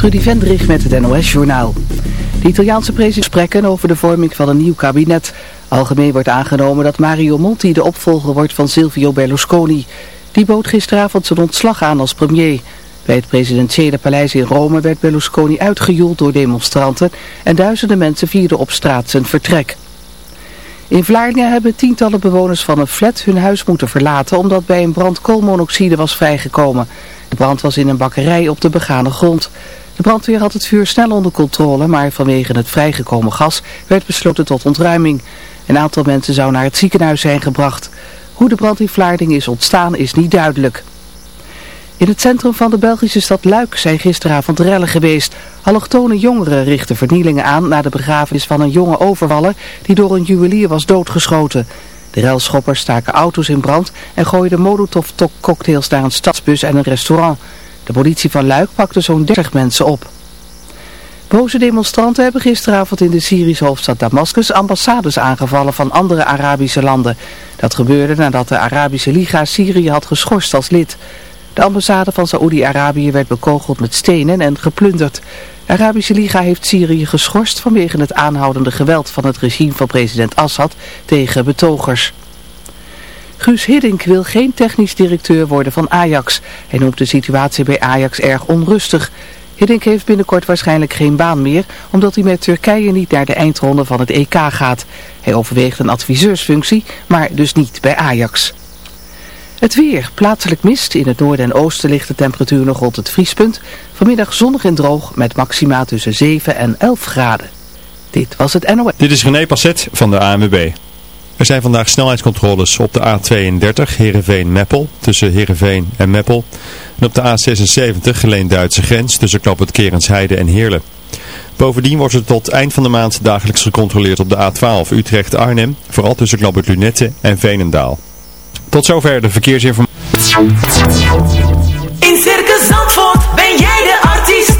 Trudy Vendrich met het NOS-journaal. De Italiaanse president spreken over de vorming van een nieuw kabinet. Algemeen wordt aangenomen dat Mario Monti de opvolger wordt van Silvio Berlusconi. Die bood gisteravond zijn ontslag aan als premier. Bij het presidentiële paleis in Rome werd Berlusconi uitgejoeld door demonstranten... en duizenden mensen vierden op straat zijn vertrek. In Vlaardingen hebben tientallen bewoners van een flat hun huis moeten verlaten... omdat bij een brand koolmonoxide was vrijgekomen... De brand was in een bakkerij op de begane grond. De brandweer had het vuur snel onder controle, maar vanwege het vrijgekomen gas werd besloten tot ontruiming. Een aantal mensen zou naar het ziekenhuis zijn gebracht. Hoe de brand in Vlaardingen is ontstaan is niet duidelijk. In het centrum van de Belgische stad Luik zijn gisteravond rellen geweest. Allochtone jongeren richten vernielingen aan na de begrafenis van een jonge overvaller die door een juwelier was doodgeschoten. De relschoppers staken auto's in brand en gooiden molotov-cocktails naar een stadsbus en een restaurant. De politie van Luik pakte zo'n 30 mensen op. Boze demonstranten hebben gisteravond in de Syrische hoofdstad Damascus ambassades aangevallen van andere Arabische landen. Dat gebeurde nadat de Arabische Liga Syrië had geschorst als lid. De ambassade van Saoedi-Arabië werd bekogeld met stenen en geplunderd. De Arabische Liga heeft Syrië geschorst vanwege het aanhoudende geweld van het regime van president Assad tegen betogers. Guus Hiddink wil geen technisch directeur worden van Ajax. Hij noemt de situatie bij Ajax erg onrustig. Hiddink heeft binnenkort waarschijnlijk geen baan meer, omdat hij met Turkije niet naar de eindronde van het EK gaat. Hij overweegt een adviseursfunctie, maar dus niet bij Ajax. Het weer. Plaatselijk mist. In het noorden en oosten ligt de temperatuur nog rond het vriespunt. Vanmiddag zonnig en droog met maxima tussen 7 en 11 graden. Dit was het NOS. Dit is René Passet van de ANWB. Er zijn vandaag snelheidscontroles op de A32 Heerenveen-Meppel tussen Heerenveen en Meppel. En op de A76 Geleen-Duitse grens tussen Knop het Kerensheide en Heerlen. Bovendien wordt er tot eind van de maand dagelijks gecontroleerd op de A12 Utrecht-Arnhem, vooral tussen Knop Lunette en Veenendaal. Tot zover de verkeersinformatie. In Circus Zandvoort ben jij de artiest.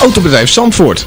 Autobedrijf Zandvoort,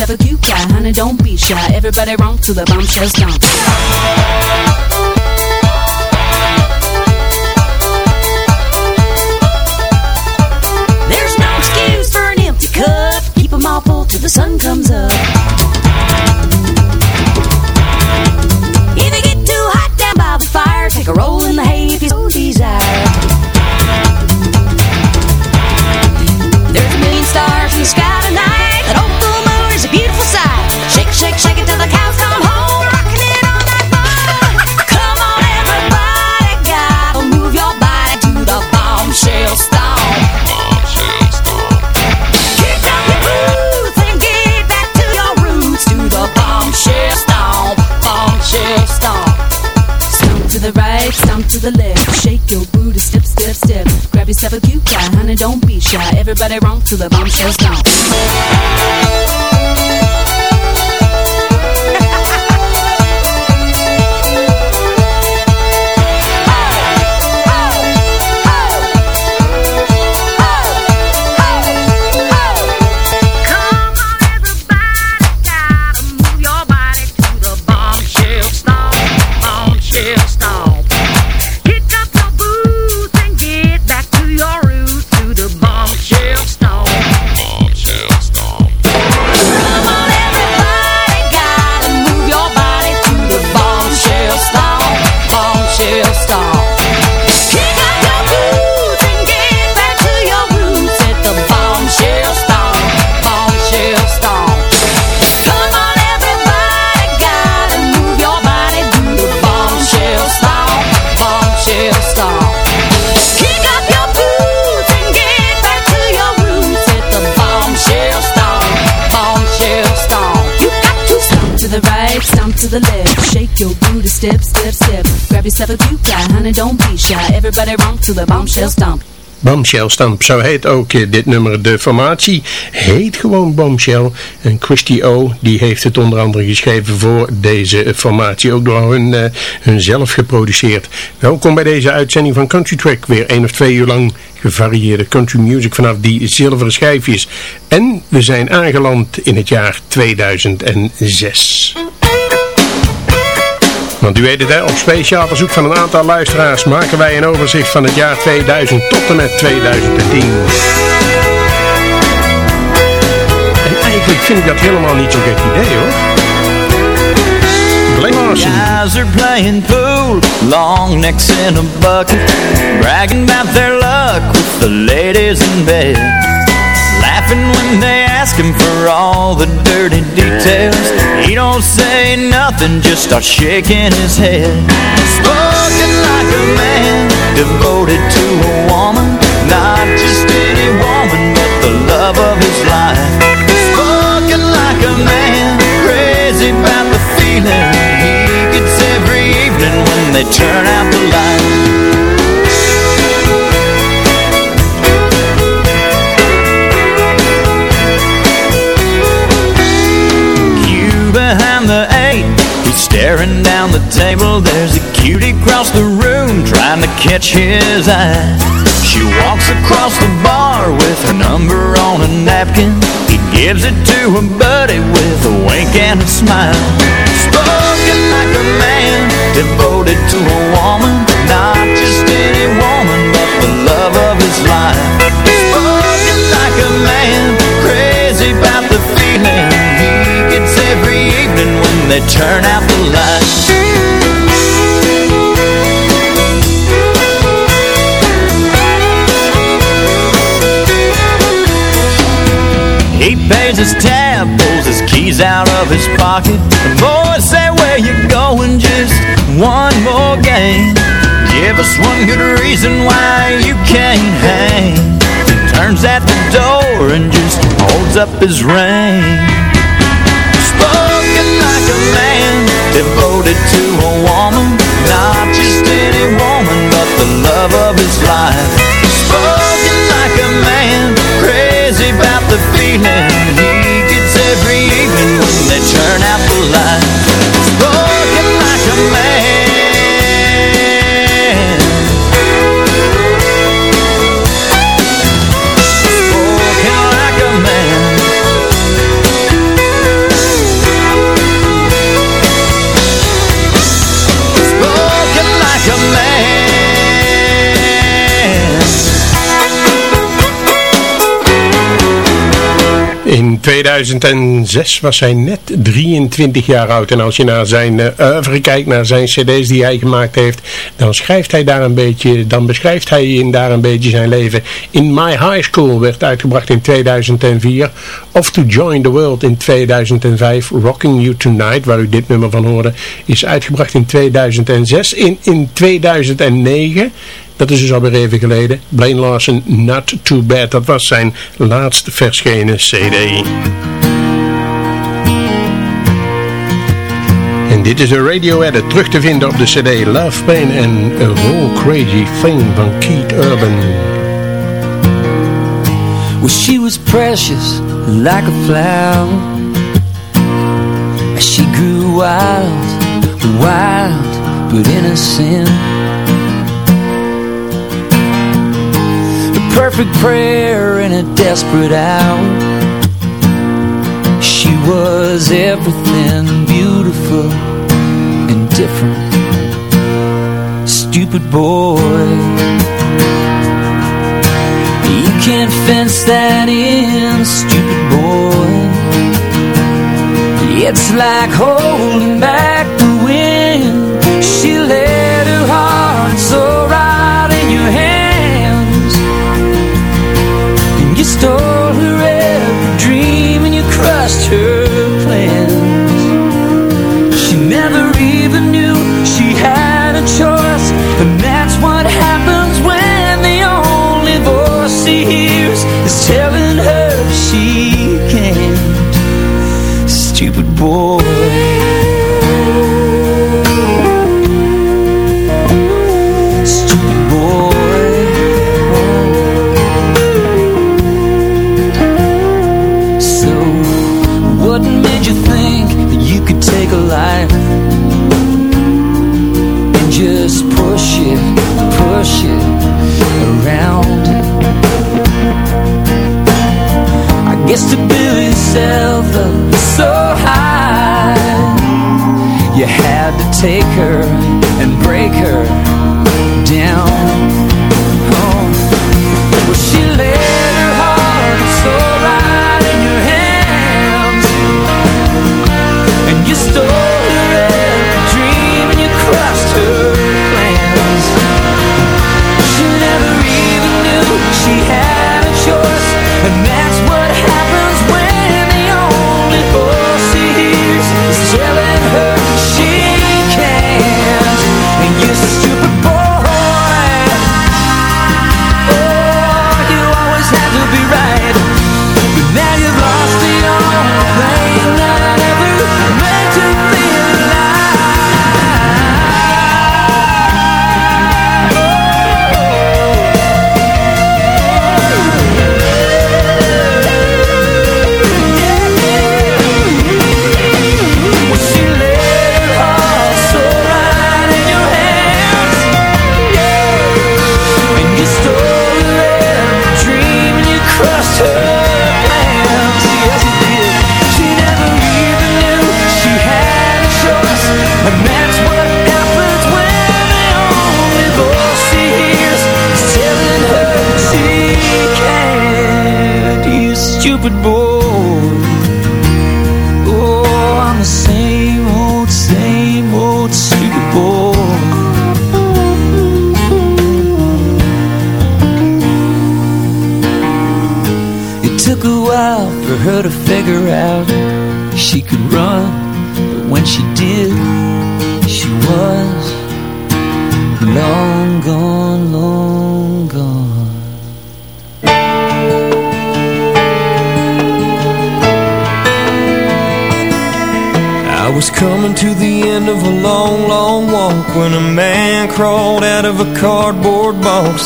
Yourself a cute guy, honey, don't be shy. Everybody romp to the bombshell stomp. There's no excuse for an empty cup. Keep 'em all full till the sun comes up. If you get too hot down by the fire, take a roll in the hay if you so desire. There's a million stars in the sky tonight. Got everybody wrong to the bombshell's gone. Everybody romp to the bombshell stomp. Bombshell Stamp, zo heet ook eh, dit nummer. De formatie heet gewoon Bombshell. En Christy O, die heeft het onder andere geschreven voor deze formatie. Ook door hun, eh, hun zelf geproduceerd. Welkom bij deze uitzending van Country Track. Weer één of twee uur lang gevarieerde country music vanaf die zilveren schijfjes. En we zijn aangeland in het jaar 2006. Want u weet het hè, op speciaal verzoek van een aantal luisteraars maken wij een overzicht van het jaar 2000 tot en met 2010. En eigenlijk vind ik dat helemaal niet zo'n gek idee hoor. Guys are playing pool, long necks in a bucket, bragging about their luck with the ladies. Laughing when they ask him for all the dirty details. He don't say nothing, just starts shaking his head. Spoken like a man, devoted to a woman, not just any woman, but the love of his life. Spoken like a man, crazy about the feeling he gets every evening when they turn out the lights. Staring down the table. There's a cutie across the room trying to catch his eye. She walks across the bar with her number on a napkin. He gives it to her buddy with a wink and a smile. Spoken like a man, devoted to a woman, not just any woman, but the love of his life. Spoken like a man, crazy about the feeling evening when they turn out the lights. He pays his tab, pulls his keys out of his pocket. The boys say, where you going? Just one more game. Give us one good reason why you can't hang. Turns at the door and just holds up his ring. Devoted to a woman. Not just any woman, but the love of his life. Spoken like a man, crazy about the feeling he gets every evening when they turn out the lights. In 2006 was hij net 23 jaar oud. En als je naar zijn uh, kijkt, naar zijn cd's die hij gemaakt heeft, dan schrijft hij daar een beetje, dan beschrijft hij in daar een beetje zijn leven. In My High School werd uitgebracht in 2004. Of To Join the World in 2005. Rocking You Tonight, waar u dit nummer van hoorde, is uitgebracht in 2006. In, in 2009 dat is dus alweer even geleden. Blaine Larson, Not Too Bad. Dat was zijn laatste verschenen cd. En dit is de radio edit terug te vinden op de cd Love Pain and A Whole Crazy Thing van Keith Urban. Well, she was precious, like a flower. She grew wild, wild, but innocent. Perfect prayer in a desperate hour. She was everything beautiful and different. Stupid boy. You can't fence that in, stupid boy. It's like holding back the wind. She let stole her every dream and you crushed her plans. She never even knew she had a choice. And that's what happens when the only voice she hears is telling her she can't. Stupid boy. myself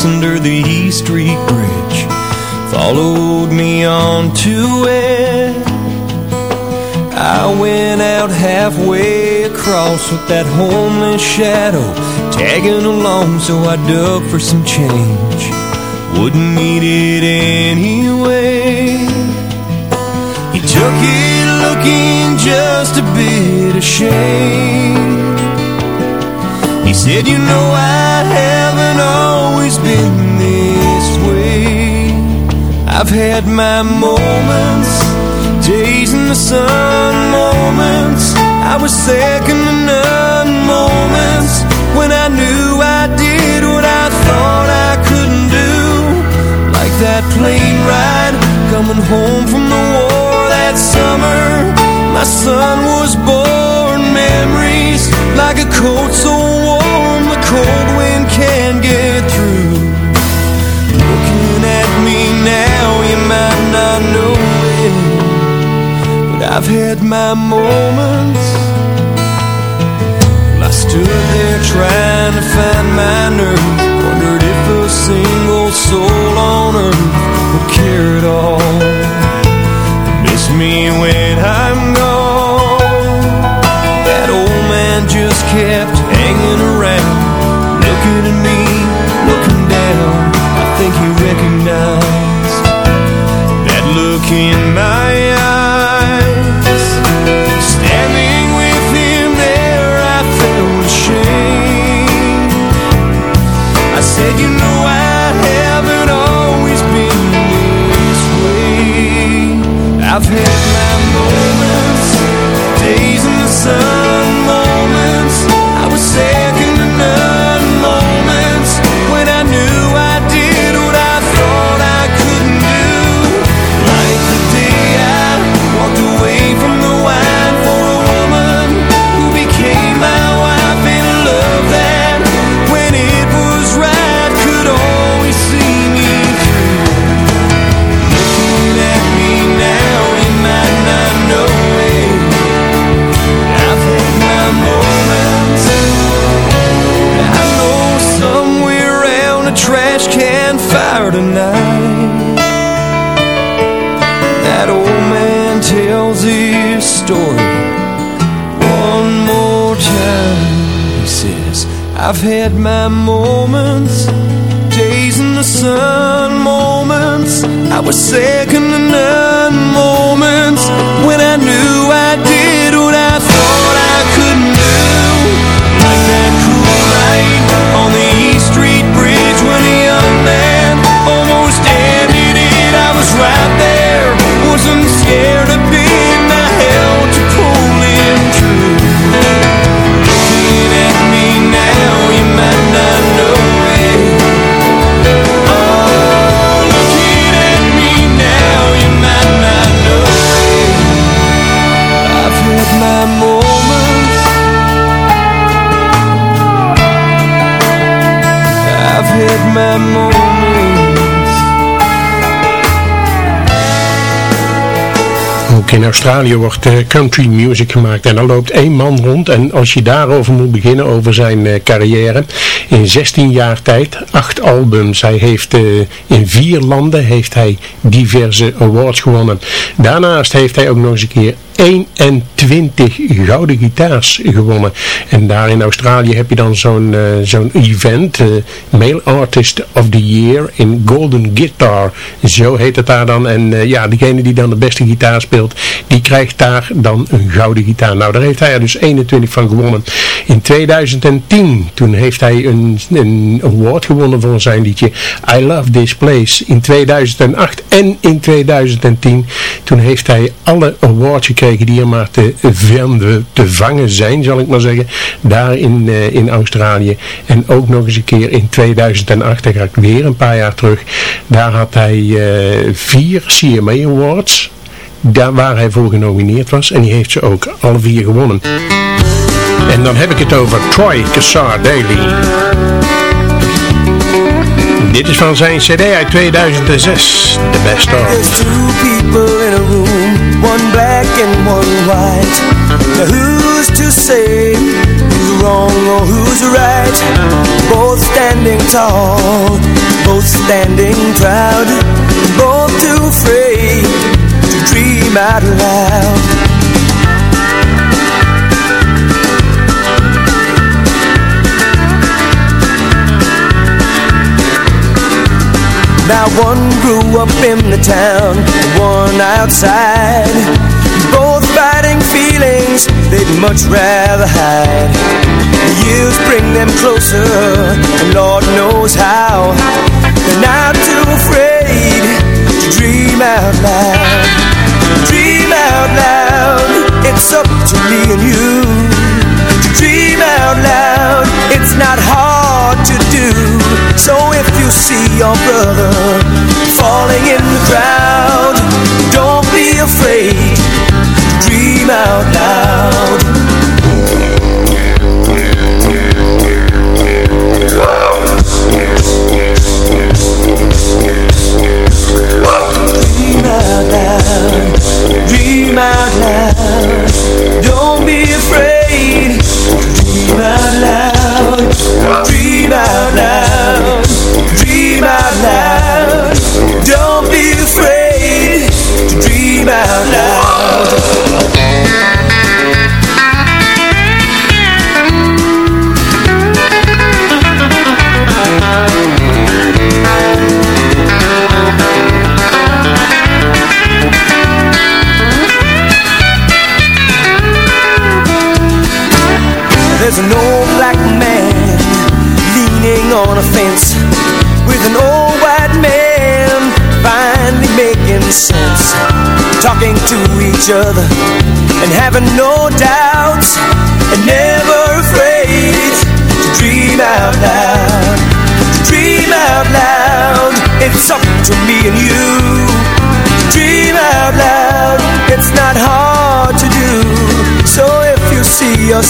under the East Street Bridge. Followed me onto it. I went out halfway across with that homeless shadow tagging along, so I dug for some change. Wouldn't need it anyway. He took it looking just a bit ashamed. Said, You know, I haven't always been this way. I've had my moments, days in the sun moments I was second to none moments When I knew I did what I thought I couldn't do Like that plane ride Coming home from the war that summer My son was born Memories like a coat so warm The cold wind can't get through. Looking at me now You might not know it But I've had my moments. Well, I stood there trying to find my nerve. Wondered if a single soul on earth Would care at all. Miss me when I'm gone kept hanging around Looking at me, looking down. I think he recognized That look in my eyes. Standing with him there I felt ashamed. I said you know I haven't always been this way. I've had my moments Days in the sun in Australië wordt eh, country music gemaakt. En er loopt één man rond. En als je daarover moet beginnen, over zijn eh, carrière, in 16 jaar tijd, acht albums, hij heeft eh, in vier landen heeft hij diverse awards gewonnen. Daarnaast heeft hij ook nog eens een keer 21 gouden gitaars gewonnen. En daar in Australië heb je dan zo'n eh, zo'n event, eh, Male Artist of the Year in Golden Guitar. Zo heet het daar dan. En eh, ja, degene die dan de beste gitaar speelt, die krijgt daar dan een gouden gitaar. Nou, daar heeft hij er dus 21 van gewonnen. In 2010, toen heeft hij een, een award gewonnen voor zijn liedje I Love This Place. In 2008 en in 2010, toen heeft hij alle awards gekregen die er maar te, te vangen zijn, zal ik maar zeggen, daar in, eh, in Australië. En ook nog eens een keer in 2008, daar ga ik weer een paar jaar terug, daar had hij eh, vier CMA Awards, daar waar hij voor genomineerd was. En die heeft ze ook alle vier gewonnen. En dan heb ik het over Troy Cassar Daly. Dit is van zijn cd uit 2006, The Best of. There's two people in a room, one black and one white. Now who's to say who's wrong or who's right? Both standing tall, both standing proud, both too afraid to dream out loud. Now one grew up in the town, one outside. Both fighting feelings they'd much rather hide. The years bring them closer, and Lord knows how. They're not too afraid to dream out loud. Dream out loud, it's up to me and you. To dream out loud, it's not hard what to do. So if you see your brother falling in the crowd Don't be afraid, dream out loud.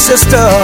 Sister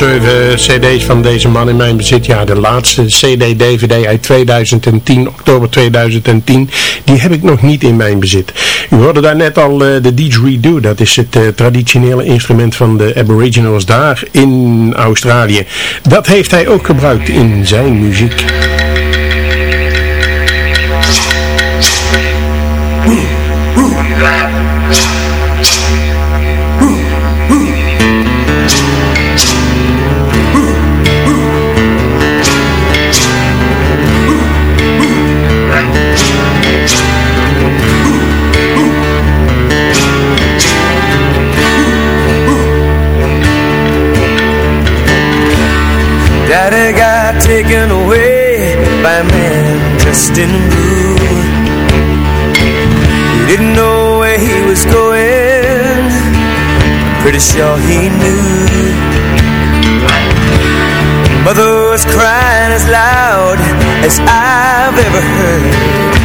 zeven cd's van deze man in mijn bezit. Ja, de laatste cd-dvd uit 2010, oktober 2010, die heb ik nog niet in mijn bezit. U hoorde daar net al eh, de didgeridoo. Dat is het eh, traditionele instrument van de aboriginals daar in Australië. Dat heeft hij ook gebruikt in zijn muziek. Dressed in blue. He didn't know where he was going. Pretty sure he knew. Mother was crying as loud as I've ever heard.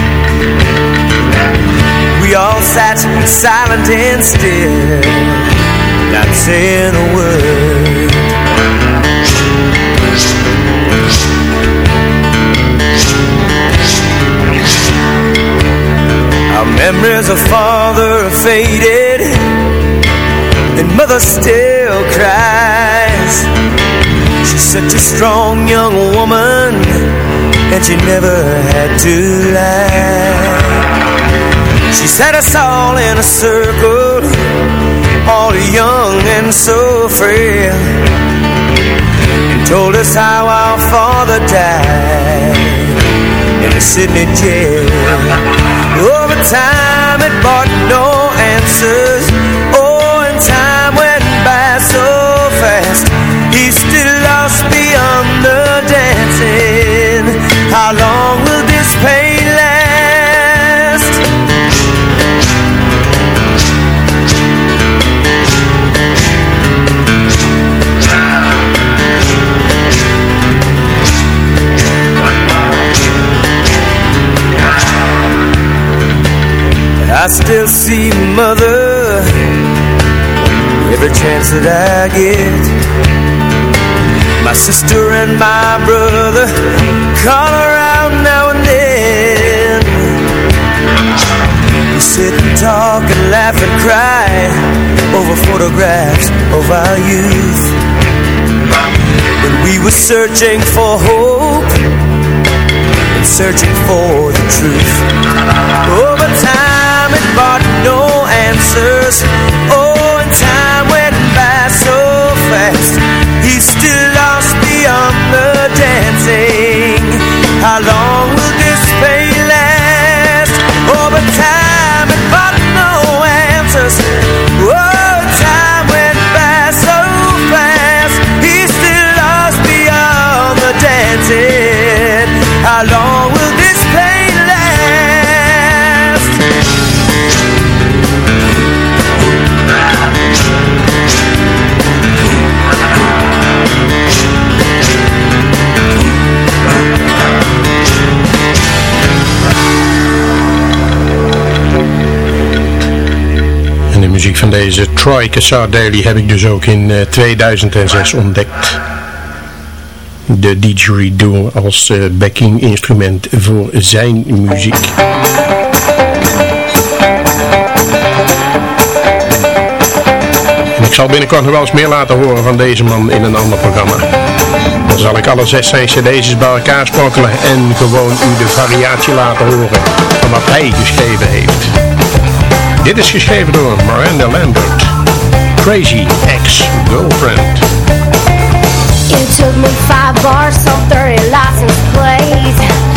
We all sat silent and still, not saying a word. Memories of father are faded And mother still cries. She's such a strong young woman And she never had to lie. She set us all in a circle All young and so frail And told us how our father died In a Sydney jail over time it brought no answers that I get. My sister and my brother call around now and then. We sit and talk and laugh and cry over photographs of our youth. When we were searching for hope and searching for the truth. Over time it brought no answers. Oh, how long this pain last? En de muziek van deze Troy Cassar Daily heb ik dus ook in eh, 2006 ontdekt. De didgeridoo als eh, backing instrument voor zijn muziek. Ik zal binnenkort nog wel eens meer laten horen van deze man in een ander programma. Dan zal ik alle zes zijn cd's bij elkaar sprokkelen en gewoon u de variatie laten horen van wat hij geschreven heeft. Dit is geschreven door Miranda Lambert. Crazy Ex-Girlfriend. It took me five bars, some 30 license plates.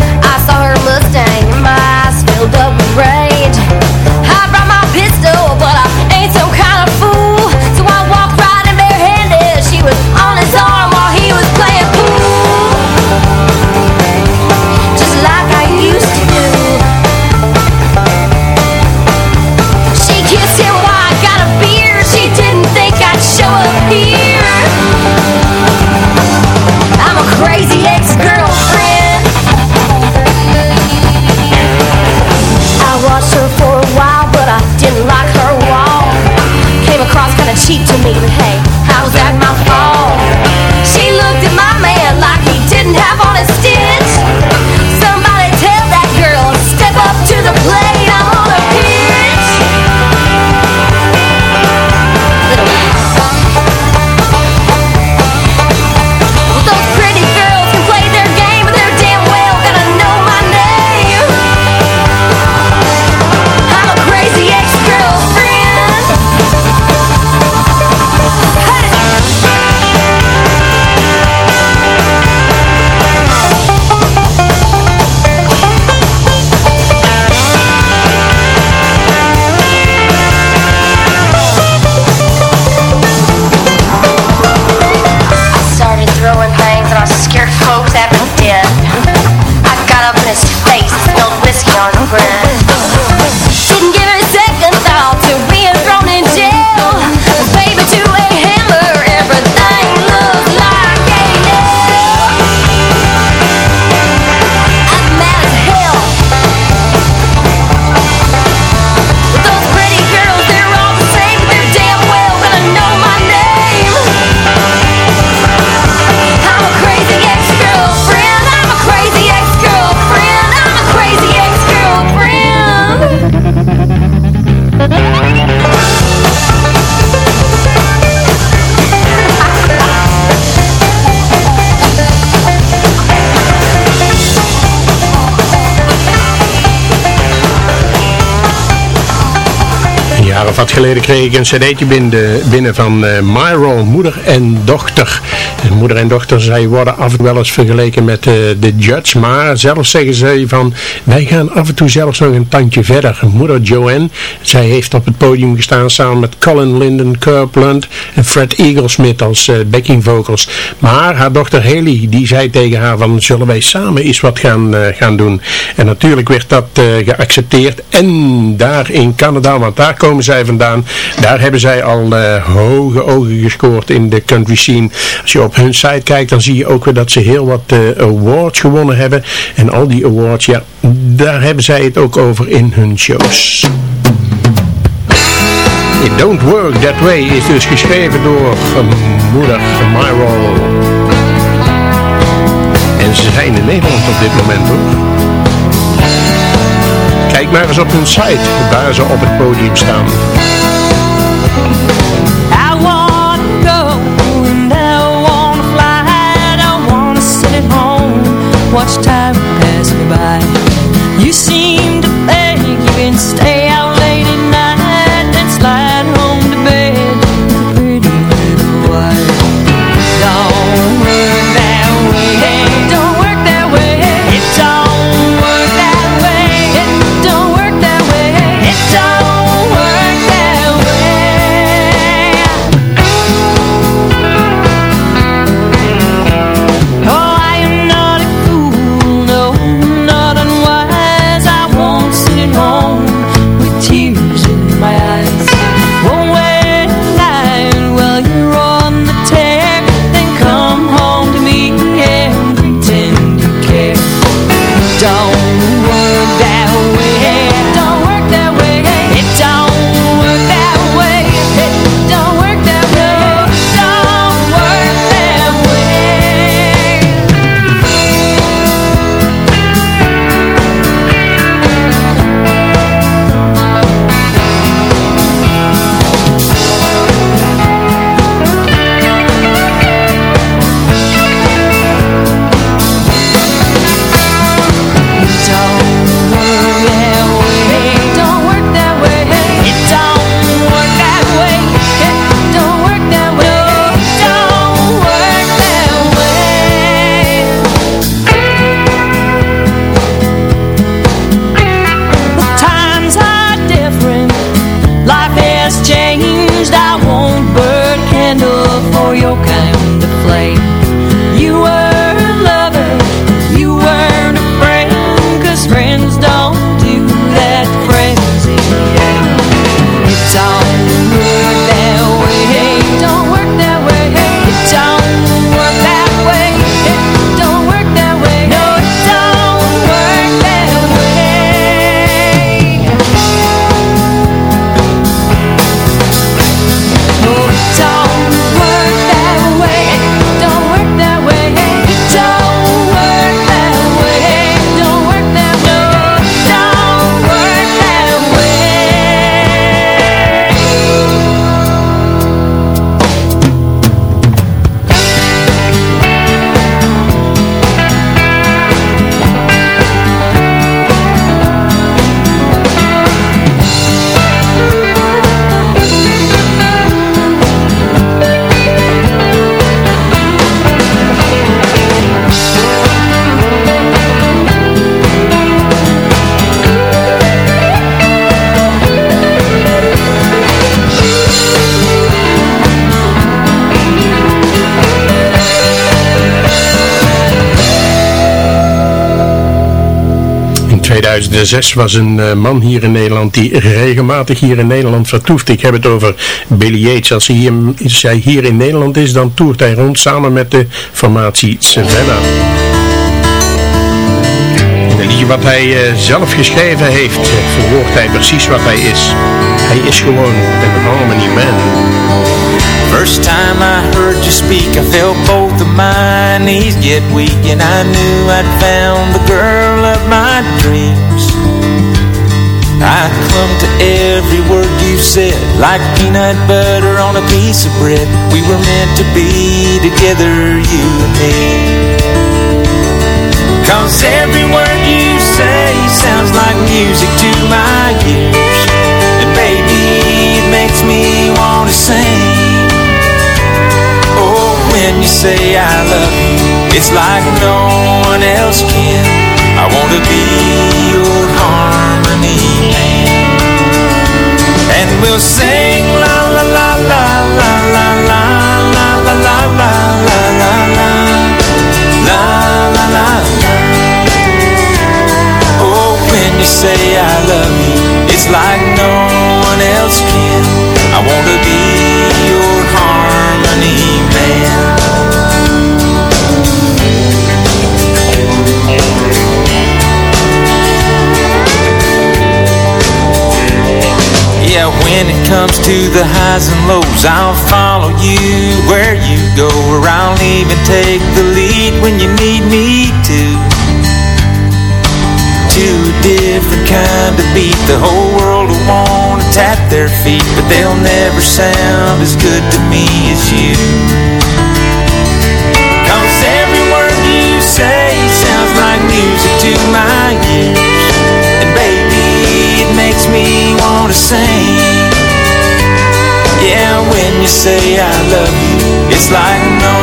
Wat geleden kreeg ik een cd'tje binnen, binnen van eh Myro, moeder en dochter. Moeder en dochter, zij worden af en toe wel eens vergeleken met eh, de Judge. Maar zelf zeggen ze van, wij gaan af en toe zelfs nog een tandje verder. Moeder Joanne, zij heeft op het podium gestaan samen met Colin Linden, Copeland en Fred Eaglesmith als eh, backing vocals. Maar haar dochter Haley, die zei tegen haar van, zullen wij samen eens wat gaan, eh, gaan doen. En natuurlijk werd dat geaccepteerd. En daar in Canada, want daar komen zij vandaan, daar hebben zij al hoge ogen gescoord in de country scene. Als je op hun site kijkt, dan zie je ook weer dat ze heel wat eh, awards gewonnen hebben. En al die awards, ja, daar hebben zij het ook over in hun shows. It Don't Work That Way is dus geschreven door moeder Myro. En ze zijn in Nederland op dit moment hoor. Kijk maar eens op hun site, waar ze op het podium staan. Watch time pass me by. You seem to think you can stay 2006 was een eh, man hier in Nederland die regelmatig hier in Nederland vertoeft. Ik heb het over Billy Yates. Als hij hier, als hij hier in Nederland is, dan toert hij rond samen met de formatie Savannah. Een liedje wat hij eh, zelf geschreven heeft, eh, verwoordt hij precies wat hij is. Hij is gewoon een harmony man. First time I heard you speak, I felt both of my knees get weak, and I knew I'd found the girl of my dreams. I clung to every word you said, like peanut butter on a piece of bread. We were meant to be together, you and me. Cause every word you say sounds like music to my ears, and baby, it makes me wanna sing say I love you It's like no one else can I wanna be your harmony man And we'll sing la la la la la la la la la la la la la la La la la Oh, when you say I love you It's like no when it comes to the highs and lows, I'll follow you where you go, or I'll even take the lead when you need me to. To a different kind of beat, the whole world will wanna tap their feet, but they'll never sound as good to me as you. Cause every word you say sounds like music to my ears, and baby, it makes me wanna sing Yeah, when you say I love you. It's like no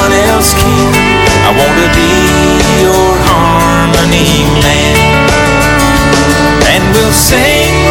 one else can. I wanna be your harmony man. And we'll sing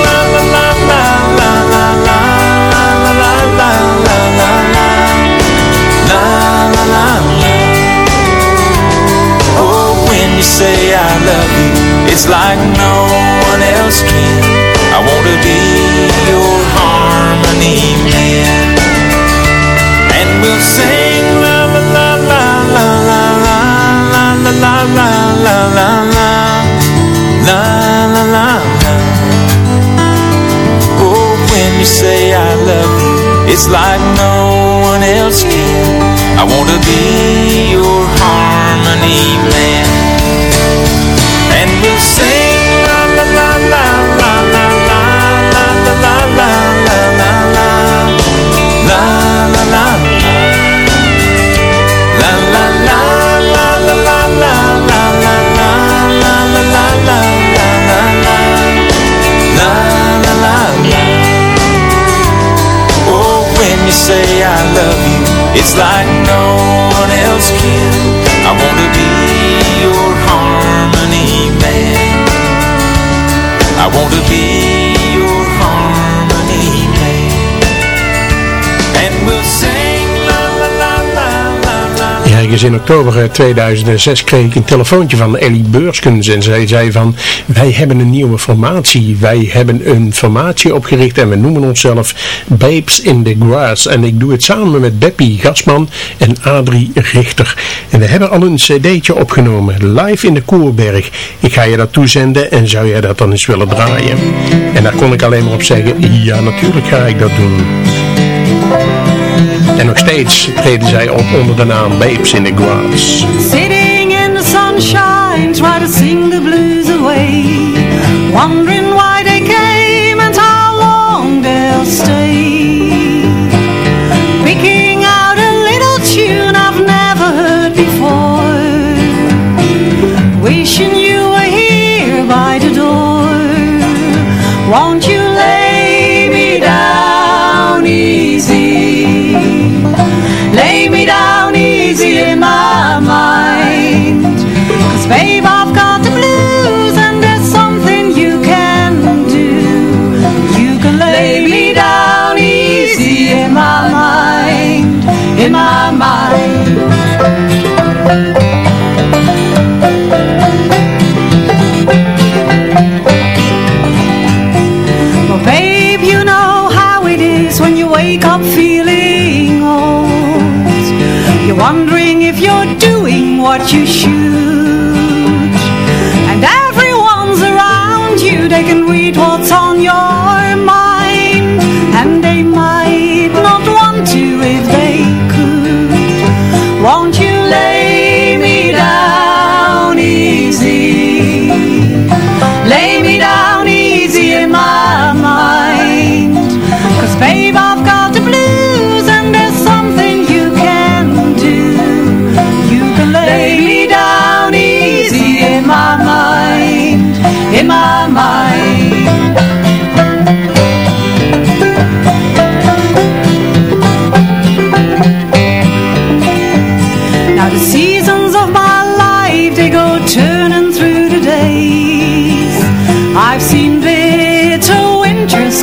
Ergens in oktober eh, 2006 kreeg ik een telefoontje van Ellie Beurskens en zij zei van wij hebben een nieuwe formatie, wij hebben een formatie opgericht en we noemen onszelf Babes in the Grass. En ik doe het samen met Beppie Gasman en Adrie Richter. En we hebben al een cd'tje opgenomen live in de Koerberg. Ik ga je dat toezenden en zou jij dat dan eens willen draaien? En daar kon ik alleen maar op zeggen ja natuurlijk ga ik dat doen steeds treden zij op onder de naam Babes in the Grass. Sitting in the sunshine, try to sing the blues away. Wondering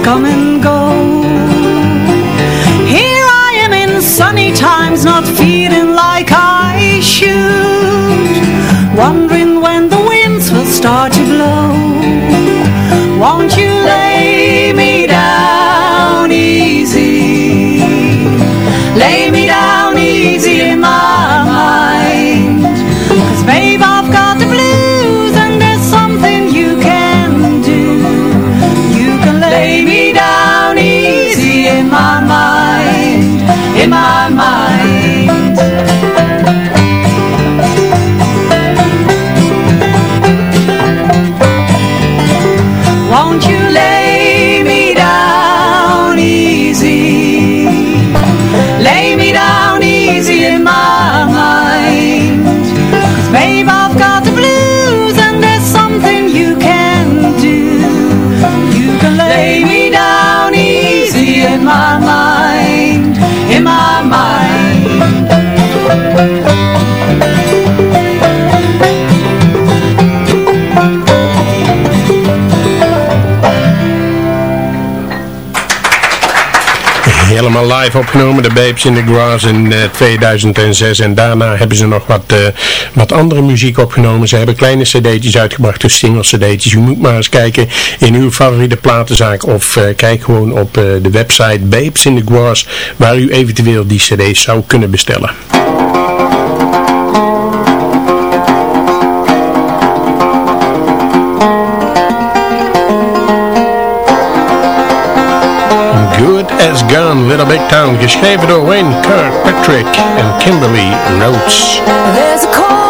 come and go. live opgenomen, de Babes in the Grass in eh, 2006. En daarna hebben ze nog wat, eh, wat andere muziek opgenomen. Ze hebben kleine cd'tjes uitgebracht, dus single cd'tjes. U moet maar eens kijken in uw favoriete platenzaak of eh, kijk gewoon op de website Babes in the Grass waar u eventueel die cd's zou kunnen bestellen. It's Gone, Little Big Town, geschreven door Wayne Kirkpatrick and Kimberly Rhodes.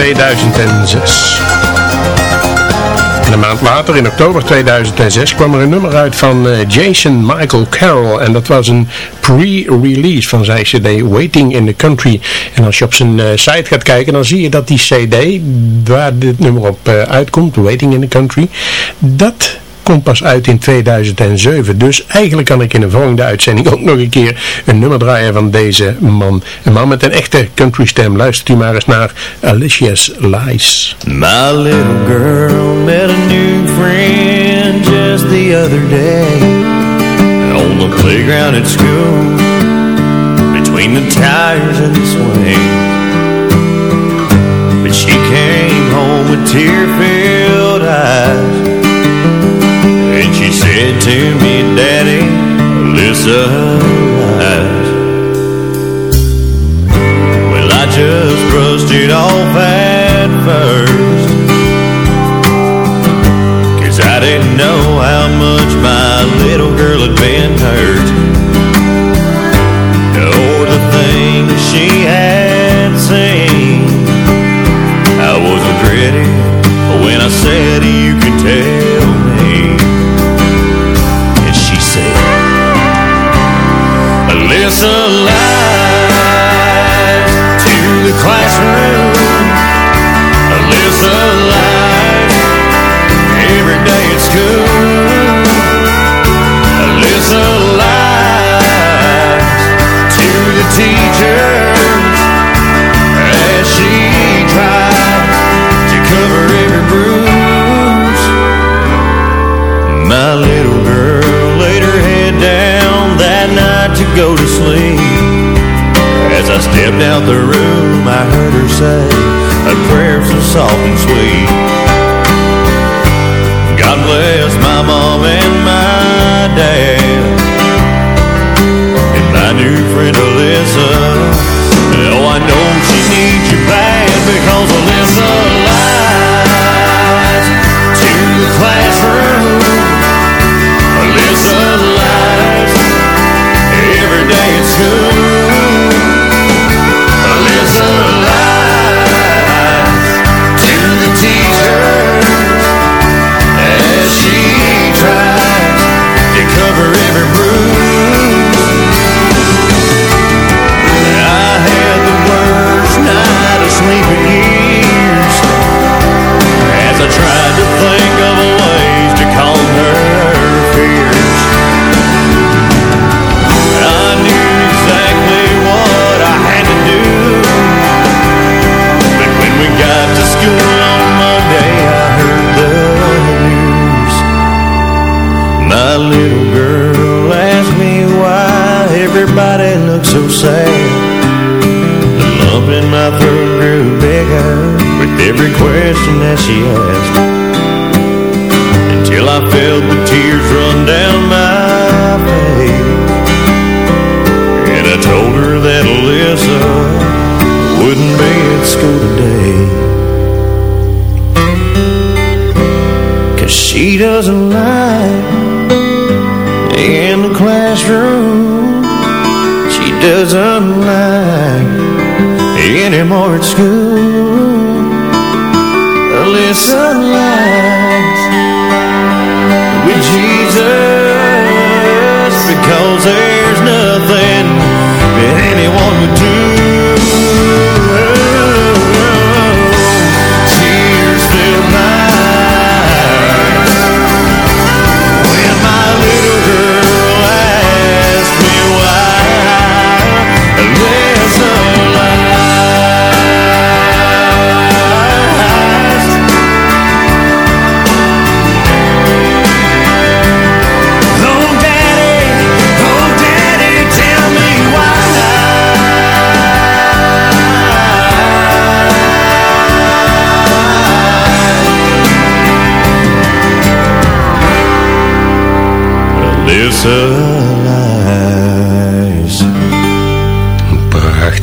2006. En een maand later, in oktober 2006, kwam er een nummer uit van eh, Jason Michael Carroll. En dat was een pre-release van zijn cd Waiting in the Country. En als je op zijn eh, site gaat kijken, dan zie je dat die cd, waar dit nummer op eh, uitkomt, Waiting in the Country, dat komt pas uit in 2007. Dus eigenlijk kan ik in de volgende uitzending ook nog een keer een nummer draaien van deze man. Een man met een echte country stem. Luistert u maar eens naar Alicia's Lies. Little girl met a new friend just the other day On the playground Between the and the But she came home with eyes Said to me, Daddy, Alyssa lies Well, I just brushed it off at first Cause I didn't know how much my little girl had been hurt. Or the things she had seen I wasn't ready when I said you can tell go to sleep. As I stepped out the room I heard her say a prayer so soft and sweet. God bless my mom and my dad And my new friend Alyssa. Oh, I know she needs you bad Because Alyssa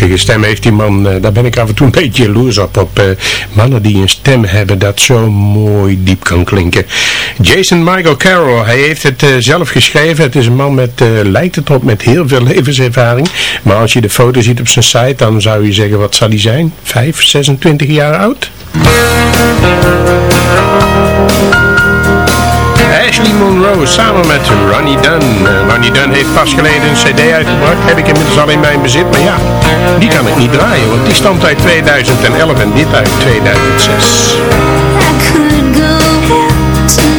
prachtige stem heeft die man. Eh, daar ben ik af en toe een beetje jaloers op. Op eh, mannen die een stem hebben dat zo mooi diep kan klinken. Jason Michael Carroll, hij heeft het eh, zelf geschreven. Het is een man met, lijkt het op, met heel veel levenservaring. Maar als je de foto ziet op zijn site, dan zou je zeggen, wat zal hij zijn? 5, 26 jaar oud? Samen met Ronnie Dunn. Uh, Ronnie Dunn heeft pas geleden een cd uitgebracht. Heb ik inmiddels al in mijn bezit. Maar ja, die kan ik niet draaien. Want die stamt uit 2011 en dit uit 2006. I go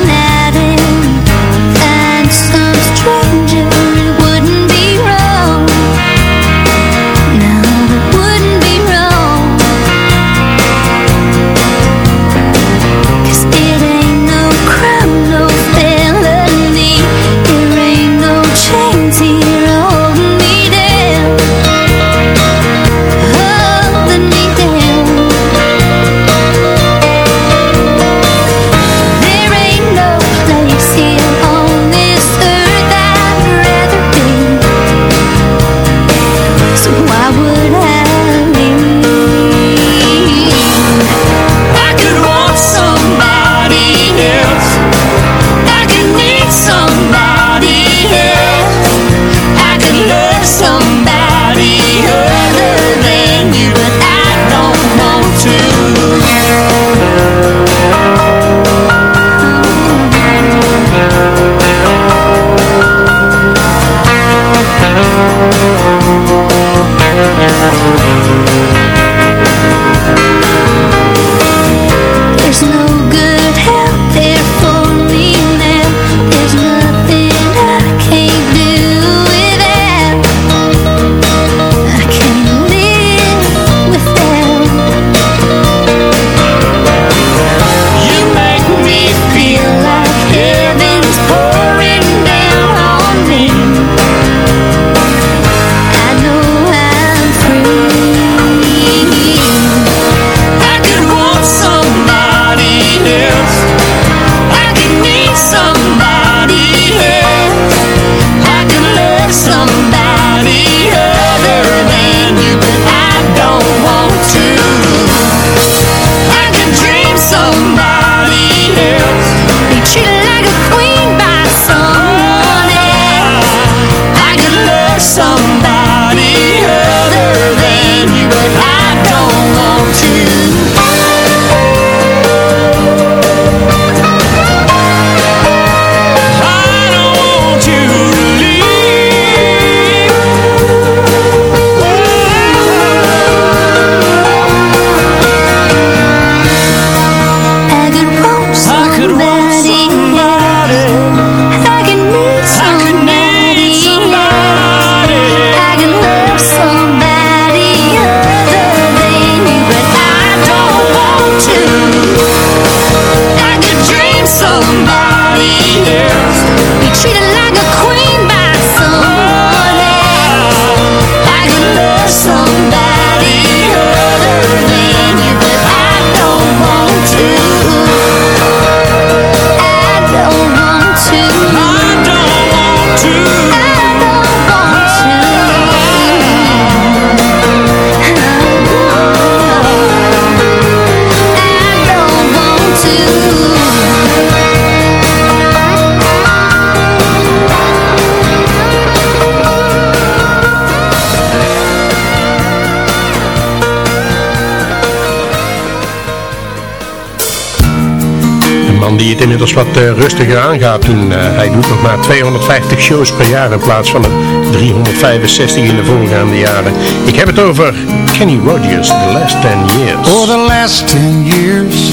inmiddels wat eh, rustiger aangaat doen. Eh, hij doet nog maar 250 shows per jaar in plaats van de 365 in de voorgaande jaren. Ik heb het over Kenny Rogers, The Last 10 Years. For the last ten years,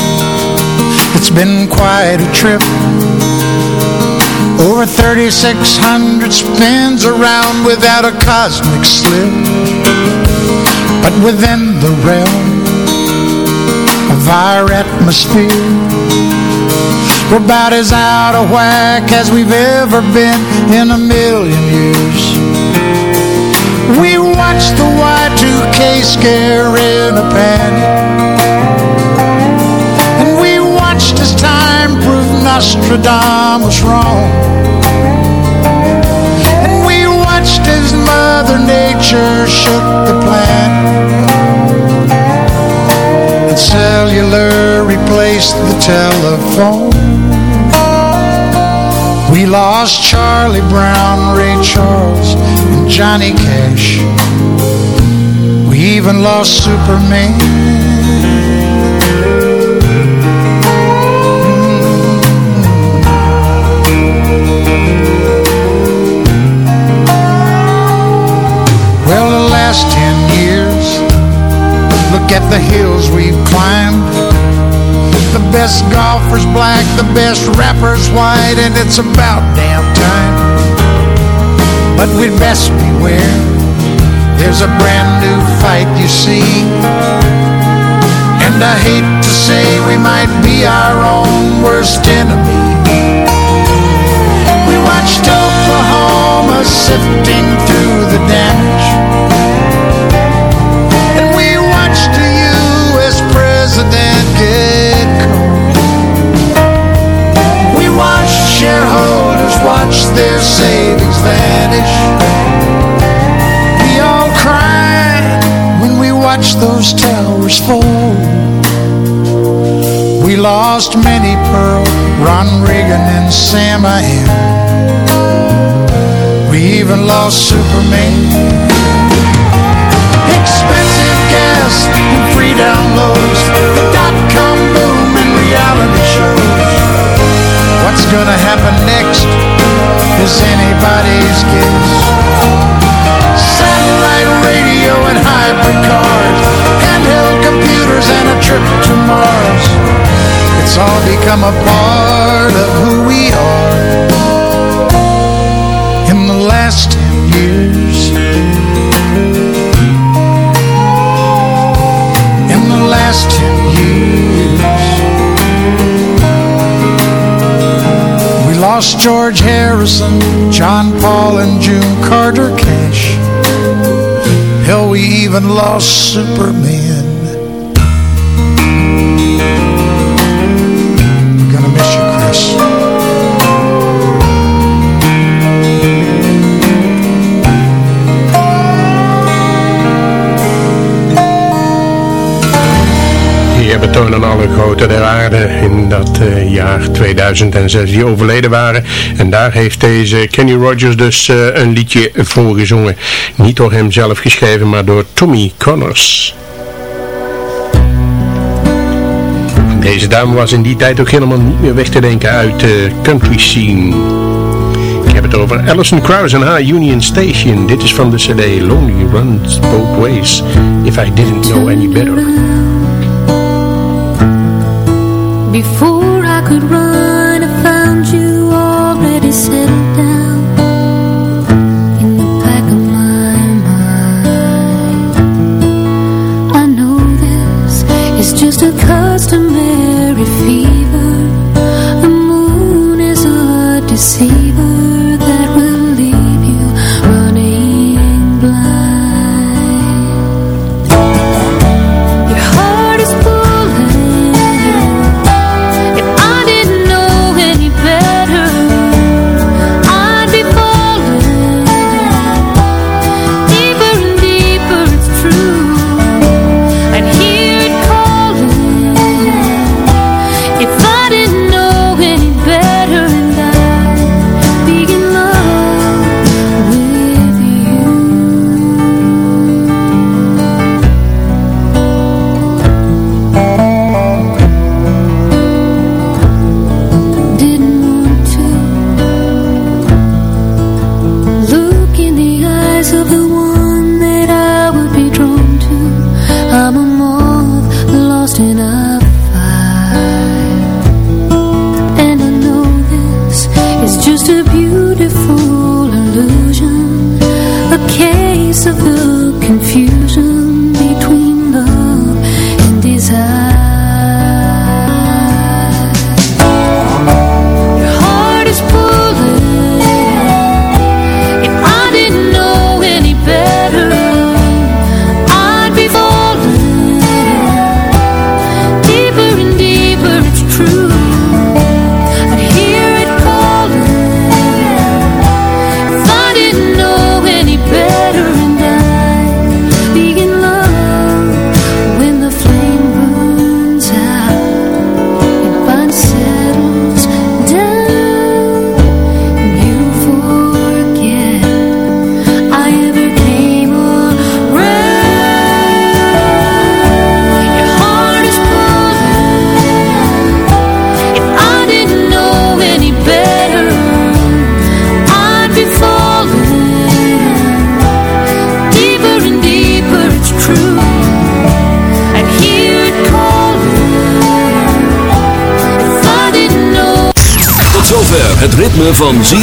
it's been quite a trip. Over 3,600 spins around without a cosmic slip. But within the realm of our atmosphere, we're about as out of whack as we've ever been in a million years. We watched the Y2K scare in a panic. And we watched as time proved Nostradamus wrong. And we watched as Mother Nature shook the planet cellular replaced the telephone. We lost Charlie Brown, Ray Charles, and Johnny Cash. We even lost Superman. Best golfers black, the best rappers white, and it's about damn time. But we'd best beware. There's a brand new fight, you see. And I hate to say we might be our own worst enemy. We watched Oklahoma sifting through the damage. Watch their savings vanish. We all cried when we watched those towers fall. We lost many Pearl, Ron Reagan, and Sam I. We even lost Superman. Expensive gas and free downloads, the dot-com boom and reality shows. What's gonna happen next is anybody's guess. Satellite radio and hybrid cars, handheld computers and a trip to Mars. It's all become a part of who we are. In the last ten years. In the last ten years. Lost George Harrison, John Paul, and June Carter Cash. Hell, we even lost Superman. Grote der aarde in dat eh, jaar 2006 die overleden waren. En daar heeft deze Kenny Rogers dus eh, een liedje voor gezongen. Niet door hem zelf geschreven, maar door Tommy Connors. Deze dame was in die tijd ook helemaal niet meer weg te denken uit de country scene. Ik heb het over Alison Krauss en haar Union Station. Dit is van de cd Lonely Runs Both Ways. If I Didn't Know Any Better. Could run,